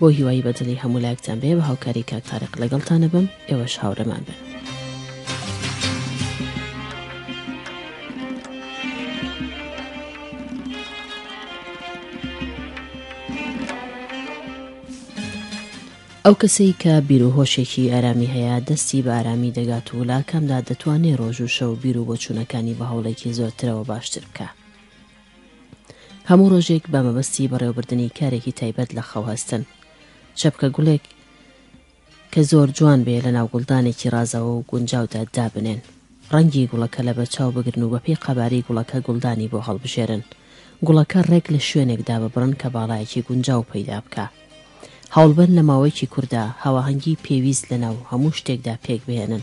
بۆ هیوایی بە دڵی هەموو لایەکتان بێ بە هاوکاری کاک تاریق لەگەڵتانە بم ئێوەش هاوڕێمان بن. ئەو کەسەی کە بیرروهۆشێکی ئارامی هەیە دەستی بە ئارامی دەگات و لاکەمدا دەتوانێت ڕۆژ و شەو بیر و بۆچوونەکانی بە هەوڵێکی زۆرترەوە باشتر بکە هەموو ڕۆژێک بە مەبەستی بەڕێوەبردنی کارێکی تایبەت لە خەو هەستن. چەپکە گوڵێک کە زۆر جوان بێ لە ناو گوڵدانێکی ڕازەوە و گونجاودا دابنێن. ڕەنگی گوڵەکە لە بەرچاو بگرن و بەپێی قەبارەی گوڵەکە گوڵدانی بۆ هەڵبژێرن. گوڵەکە ڕێک لە شوێنێک داببڕن کە باڵایەکی گونجاو پەیدا بکا. هەوڵبەن لە ماوەیەکی کوردا هاوەهەنگی پێویست لە ناو هەموو شتێکدا پێک بهێنن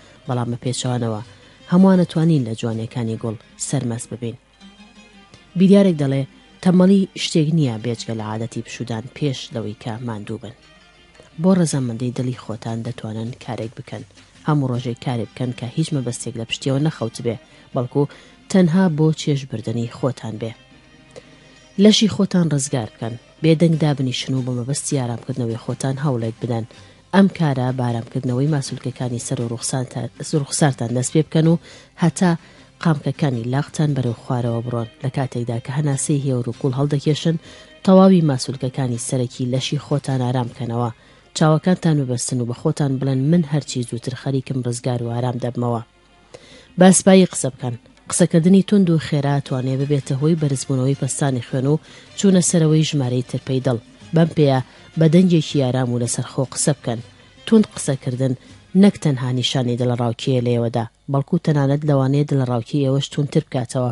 بەڵام بە پێچەوانەوە هەمووانە توانین لە جوانیەکانی گوڵ سەرمەس ببین بیریارێک دەڵێ تەمەڵی شتێک نییە بێجگە لە عادەتی پشودان پێش لەوەی کە ماندوو بن بۆ ڕەزامەندی دڵی خۆتان دەتوانن کارێک بکەن هەموو ڕۆژێک کارێ بکەن کە هیچ مەبەستێک لە پشتیەوە نەخەوتبێ بەڵکو تەنها بۆ چێش بردننی خۆتان بێ لەشی خۆتان ڕزگار بکەن بێدەنگ دابنیشن و بە مەبەستی ئارامکردنەوەی خۆتان هەوڵێک بدەن ئەم کارە بارام کردنەوەی ماسولکەکانی سەر و ڕووخسارتان دەست پێ بکەن و هەتا قامکەکانی لاقتان بەرەو خوارەوە بڕۆن لە کاتێکدا کە هەناسەی هێور و قوڵ هەڵدەکێشن تەواوی ماسولکەکانی سەرەکی لەشی خۆتان ئارام بکەنەوە چاوەکانتان ببەستن و بە خۆتان بڵێن من هەرچی زووتر خەریکم ڕزگار و ئارام دەبمەوە. با سپایی قسە بکەن. قسەکردنی توند و خێرا ئەتوانێ ببێتە هۆی بەرزبوونەوەی پەستانی خوێن و چوونە سەرەوەی ژمارەی ترپەی دڵ، بەم پێیە بە دەنگێکی ئارام و لەسەرخۆ قسە بکەن، توند قسەکردن نەک تەنها نیشانەی دڵەڕاوکێیە لە ئێوەدا، بەڵکو تەنانەت لەوانەیە دڵەڕاوکێی ئێوەش توندتر بکاتەوە.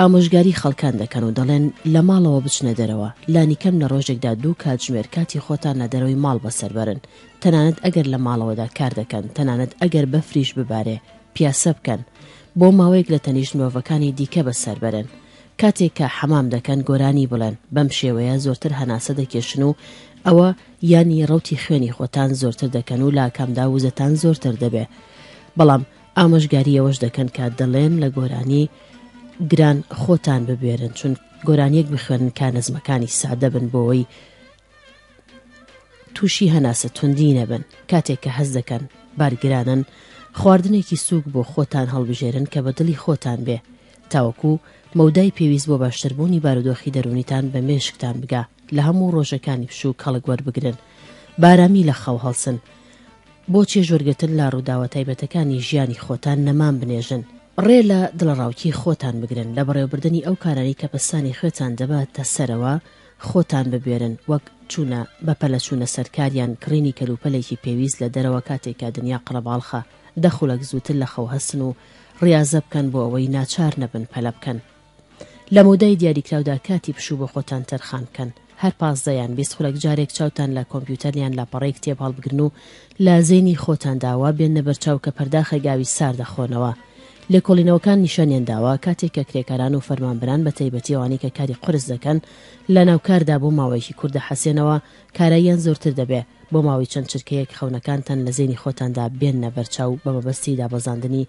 ئامۆژگاری خەڵکان دەکەن و دەڵێن لە ماڵەوە بچنە دەرەوە، لانیکەم لە ڕۆژێکدا دوو کاتژمێر کاتی خۆتان لە دەرەوەی ماڵ بەسەر بەرن، تەنانەت ئەگەر لە ماڵەوەدا کار دەکەن، تەنانەت ئەگەر بەفریش ببارێ، پیاسە بکەن، بۆ ماوەیەک لە تەنیشت مرۆڤەکانی دیکە بەسەر بەرن. کاتێک کە حەمام دەکەن گۆرانی بڵێن، بەم شێوەیە زۆرتر هەناسە دەکێشن و ئەوە یانی ڕەوتی خوێنی خۆتان زۆرتر دەکەن و لە ئاکامدا وزەتان زۆرتر دەبێ، بەڵام ئامۆژگاری ئەوەش دەکەن کە دەڵێن لە گۆرانی گران خۆتان ببێرن چون گۆرانیەک بخوێنن کا نەزمەکانی سادە بن بۆەوەی تووشی هەناسە توندی نەبن کاتێک کە هەز دەکەن بارگرانن خواردنێکی سووک بۆ خۆتان هەڵبژێرن کە بە دڵی خۆتان بێ تاوەکو مەودای پێویست بۆ باشتربوونی بارودۆخی دەرونیتان بە مێشکتان بگا لە هەموو ڕۆژەکانی پشوو کەڵک وەربگرن بارامی لە خەو هەڵسن بۆ چێژوەرگرتن لە ڕووداوە تایبەتەکانی ژیانی خۆتان نەمام بنێژن. ڕێ لە دڵەڕاوکێی خۆتان بگرن، لە بەڕێوەبردنی ئەو کارانەی کە پەستانی خوێتان دەباتە سەرەوە خۆتان ببوێرن، وەک، چوونە بەپەلە چوونە سەر کار یان کڕینی کەلوپەلێکی پێویست لە دەرەوە کاتێک کە دنیا قەرەباڵخە، دە خولەک زووتر لە خەو هەستن و ڕیازە بکەن بۆ ئەوەی ناچار نەبن پەلە بکەن. لە مەودای دیاریکراودا کاتی پشوو بۆ خۆتان تەرخان بکەن، هەر پازدە یان بیست خولەک جارێک چاوتان لە کۆمپیوتەر یان لاپەڕەی کتێب هەڵبگرن و لە زەینی خۆتاندا وا بێننە بەرچاو کە پەرداخێک ئاوی سارد دەخۆنەوە. لێکۆڵینەوەکان نیشانیان داوە کاتێک کە کرێکاران و فەرمانبەران بە تایبەتی ئەوانەی کە کاری قورس دەکەن لەناو کاردا بۆ ماوەیەکی کورت دەحەسێنەوە کاراییان زۆرتر دەبێ بۆ ماوەی چەند چرکەیەک خەونەکانتان لە زەینی خۆتاندا بێننە بەرچاو بە مەبەستی دابەزاندنی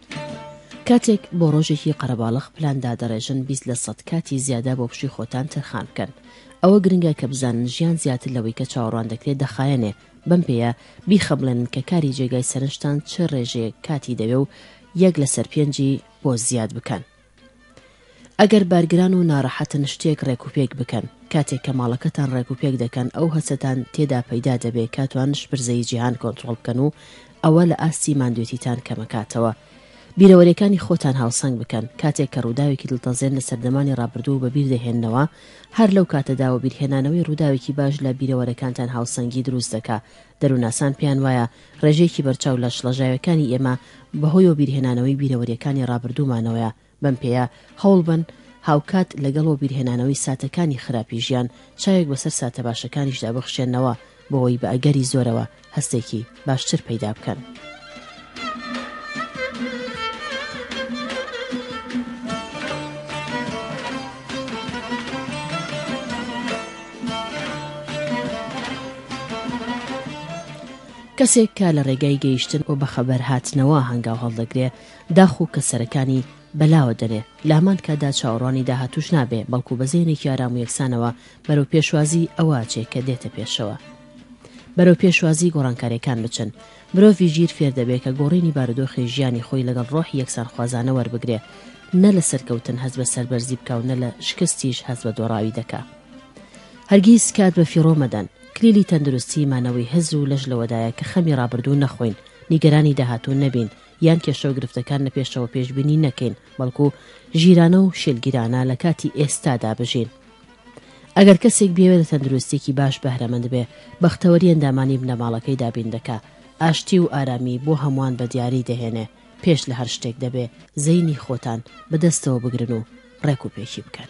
کاتێک بۆ ڕۆژێکی قەرەباڵغ پلان دادەڕێژن بیست لە سەد کاتی زیادە بۆ پشووی خۆتان تەرخان بکەن. ئەوە گرنگە کە بزانن ژیان زیاتر لەوەی کە چاوەڕوان دەکرێت دەخایەنێ، بەم پێیە بیخەمڵێنن کە کاری جێگای سەرنجتان چ ڕێژەیەک کاتی دەوێ و یەک لەسەر پێنجی بۆ زیاد بکەن. ئەگەر بارگران و ناڕەحەتن شتێک ڕێک و پێک بکەن، کاتێک کە ماڵەکەتان ڕێک و پێک دەکەن ئەو هەستەتان تێدا پەیدا دەبێ کە توانن شپرزەی جیهان کۆنتڕۆڵ بکەن و ئەوە لە ئاستی ماندوێتیتان کەمەکاتەوە بیرەوەریەکانی خۆتان هاوسەنگ بکەن کاتێک کە ڕووداوێکی دڵتەزێن لە سەردەمانی ڕابردوو بە بیر دەهێننەوە هەر لەو کاتەدا وەبیرهێنانەوەی ڕووداوێکی باش لە بیرەوەرەکانتان هاوسەنگی دروست دەکا دەرووناسان پێیان وایە ڕێژەیەکی بەرچاو لە شڵەژاوێکانی ئێمە بەهۆی وەبیرهێنانەوەی بیرەوەریەکانی ڕابردوومانەوەیە، بەم پێیە هەوڵبەن هاوکات لەگەڵ وەبیرهێنانەوەی ساتەکانی خراپی ژیان چاوێک بەسەر ساتە باشەکانیشدا بخشێننەوە بۆوەی بە ئەگەری زۆرەوە هەستێکی باشتر پەیدا بکەن. کەسێک کە لە ڕێگای گەیشتن و بەخەبەر هاتنەوە هەنگاو هەڵدەگرێ داخ و کەسەرەکانی بەلاوە دەنێ، لە هەمان کاتدا چاوەڕوانی داهاتووش نابێ، بەڵکوو بە زەینێکی ئارام و یەکسانەوە بەرەو پێشوازیی ئەوە ئەچێ کە دێتە پێشەوە. بەرەو پێشوازیی گۆڕانکارییەکان بچن. مرۆڤی ژیر فێر دەبێ کە گۆڕینی بارودۆخی ژیانی خۆی لەگەڵ ڕۆحی یەکسانخوازانە وەربگرێ، نە لە سەرکەوتن هەست بە سەربەرزی بکا و نە لە شکستیش هەست بە دۆڕاوی دەکا. هەرگیز کات بە فیڕۆ مەدەن، کلیلی تەندروستی مانەوەی هزر و لەش لەوەدایە کە خەمی ڕابردوو نەخۆین، نیگەرانی داهاتوو نەبین، یان کێشە و گرفتەکان لە پێشەوە پێشبینی نەکەین، بەڵکو ژیرانە و شێلگیرانە لە کاتی ئێستادا بژین. ئەگەر کەسێک بیەوێ لە تەندروستیەکی باش بەهرەمەند بێ، بەختەوەری ئەندامانی بنەماڵەکەی دابین دەکا، ئاشتی و ئارامی بۆ هەمووان بە دیاری دەهێنێ، پێش لە هەر شتێک دەبێ زەینی خۆتان بە دەستەوە بگرن و ڕێک و پێکی بکەن.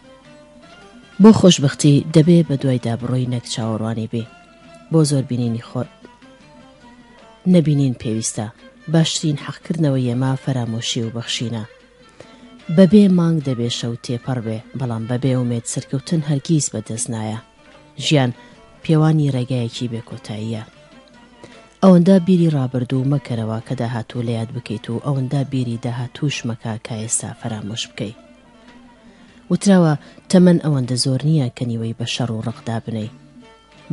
بۆ خۆشبختی دەبێ بە دوایدا بڕۆی نەک چاوەڕوانی بی بۆ زۆر بینینی خۆت نەبینین پێویستە باشترین حەق کردنەوە یەما فەرامۆشی و بەخشینە بە بێ مانگ دەبێ شەو تێپەڕ بێ بەڵام بە بێ ومێد سەرکەوتن هەرگیز بەدەست نایە ژیان پێوانی ڕێگایەکی بێ کۆتاییە ئەوەندە بیری ڕابردوو مەکەرەوە کە داهاتوو لە یاد بکەیت و ئەوەندە بیری داهاتووش مەکە کە ئێستا فەرامۆش بکەی وتراوە تەمەن ئەوەندە زۆر نییە کە نیوەی بە شەڕ و ڕقدا بنێی.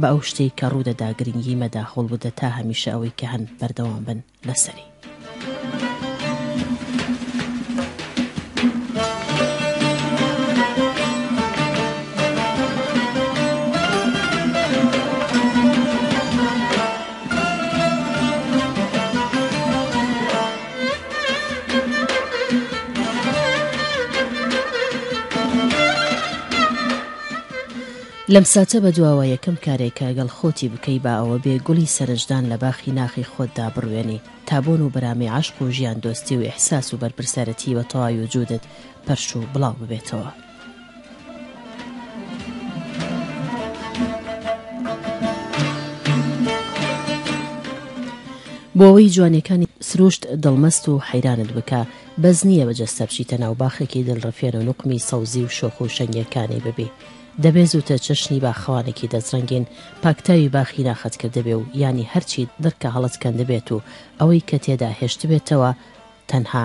بە ئەو شتەی کە ڕوو دەدا گرنگی مەدە هەوڵبدە تا هەمیشە ئەوەی کە هەن بەردەوام بن لەسەری. لەم ساتە بەدواوە یەکەم کارێک کە گەڵ خۆتی بکەی با ئەوە بێ گوڵی سەرنجدان لە باخی ناخی خۆتدا بڕوێنی تابۆن و بەرامی عشق و ژیان دۆستی و ئیحساس و بەرپرسەرەتی بە تەواوی وجودت پەرش و بڵاو ببێتەوە. بۆ ئەوەی جوانیەکانی سروشت دڵمەست و حەیرانت بکا بەس نییە بە جەستە بچیتە ناو باخێکی دڵڕفێن و نوقمی سەوزی و شۆخ و شەنگیەکانی ببی دەبێ زووتر چەشنی باخەوانێکی دەستڕەنگین پاکتاوی باخی ناخت کردبێ و یانی هەرچی دڕکە هەڵت کەندبێت و ئەوەی کە تێدا هێشتبێتەوە تەنها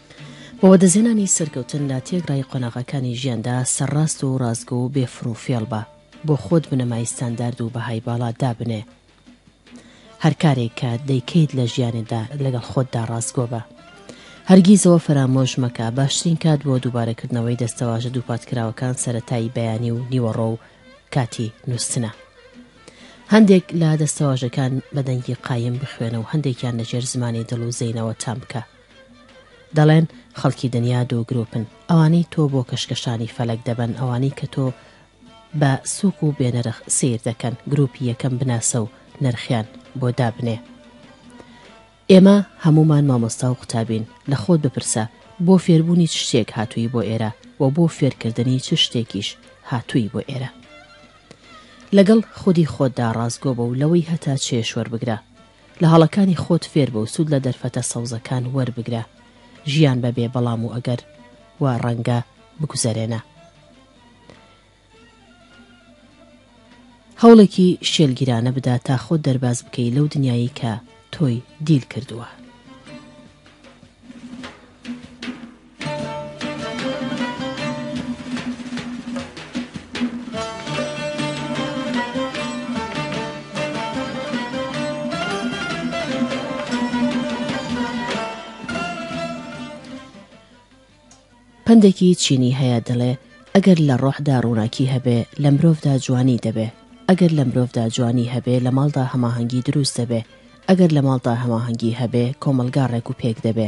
بۆ وەدەزێنانی سەرکەوتن لە تێکڕای قۆناغەکانی ژیاندا سەرڕاست و ڕاستگۆ و بێ فڕوفێڵ بە، بۆ خۆت بنەمای ستاندارد و بەهای باڵا دابنێ. هەر کارێک کە دەیکەیت لە ژیانێدا لەگەڵ خۆتدا ڕاستگۆ بە. هەرگیز ئەوە فەرامۆش مەکە باشترین کات بۆ دووبارەکردنەوەی دەستەواژە دووپاتکراوەکان سەرەتای بەیانی و نیوەڕۆ و کاتی نووستنە. هەندێک لە دەستەواژەکان بە دەنگی قایم بخوێنە و هەندێکیان لەژێر زمانی دڵ و زەینەوە تام بکە. دەڵێن خەڵکی دنیا دوو گروپن ئەوانەی تۆ بۆ کەشکەشانی فەلەک دەبەن ئەوانەی کە تۆ بە سوک و بێنرخ سیر دەکەن گروپی یەکەم بناسە و نرخیان بۆ دابنێ ئێمە هەمومان مامۆستا و قوتابین لە خۆت بپرسە بۆ فێربوونی چ شتێک هاتووی بۆ ئێرە و بۆ فێرکردنی چ شتێکیش هاتووی بۆ ئێرە لەگەڵ خودی خۆتدا ڕاستگۆ بە و لەوەی هەتا چێش وەربگرە لە هەڵەکانی خۆت فێربە و سوود لە دەرفەتە سەوزەکان وەربگرە، ژیان بە بێ بەڵام و ئەگەر و ڕەنگە بگوزەرێنە. هەوڵێکی شێلگیرانە بدە تا خۆت دەرباز بکەی لەو دنیایی کە تۆی دیل کردووە. پندێکی چینی هەیە دەڵێ ئەگەر لە ڕۆحدا ڕووناکی هەبێ لە مرۆڤدا جوانی دەبێ ئەگەر لە مرۆڤدا جوانی هەبێ لە ماڵدا هەماهەنگی دروست دەبێ ئەگەر لە ماڵدا هەماهەنگی هەبێ کۆمەلگا ڕێک و پێک دەبێ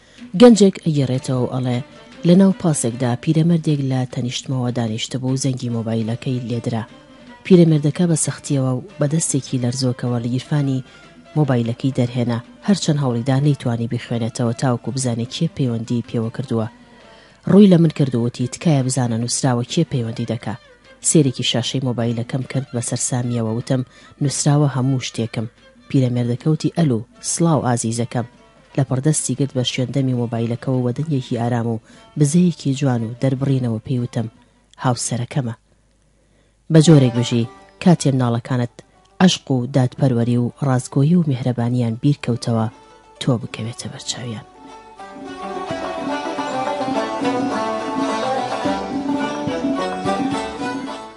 گەنجێک ئەگێڕێتەوە و ئەڵێ، لە ناو پاسێکدا پیرەمەردێک لە تەنیشتمەوە دانیشتبوو و زەنگی مۆبایلەکەی لێ درا. پیرەمێردەکە بە سەختییەوە و بە دەستێکی لەرزۆکەوە لگیرفانی مۆبایلەکەی دەرهێنا، هەرچەند هەوڵی دا نەیتوانی بیخوێنێتەوە تاوەکو بزانێ کێ پەیوەندیی پێوە کردووە. ڕووی لە من کرد و وتی، تکایە بزانە نووسراوە کێ پەیوەندی دەکا. سێرێکی شاشەی مۆبایلەکەم کرد بە سەرسامییەوە وتم، نووسراوە هەموو شتێکم. پیرەمێردەکە وتی، ئەلوو، سڵاو ئازیزەکەم. لەپڕ دەستی گرت بە شوێن دەمی مۆبایلەکەوە وە دەنگێکی ئارام و بزەیەکی جوان و دەربڕینەوە پێی وتم هاوسەرەکەمە بە جۆرێک بژی کاتێ مناڵەکانت عەشق و دادپەروەری و ڕاستگۆیی و میهرەبانیان بیرکەوتەوە تۆ بکەوێتە بەرچاویان.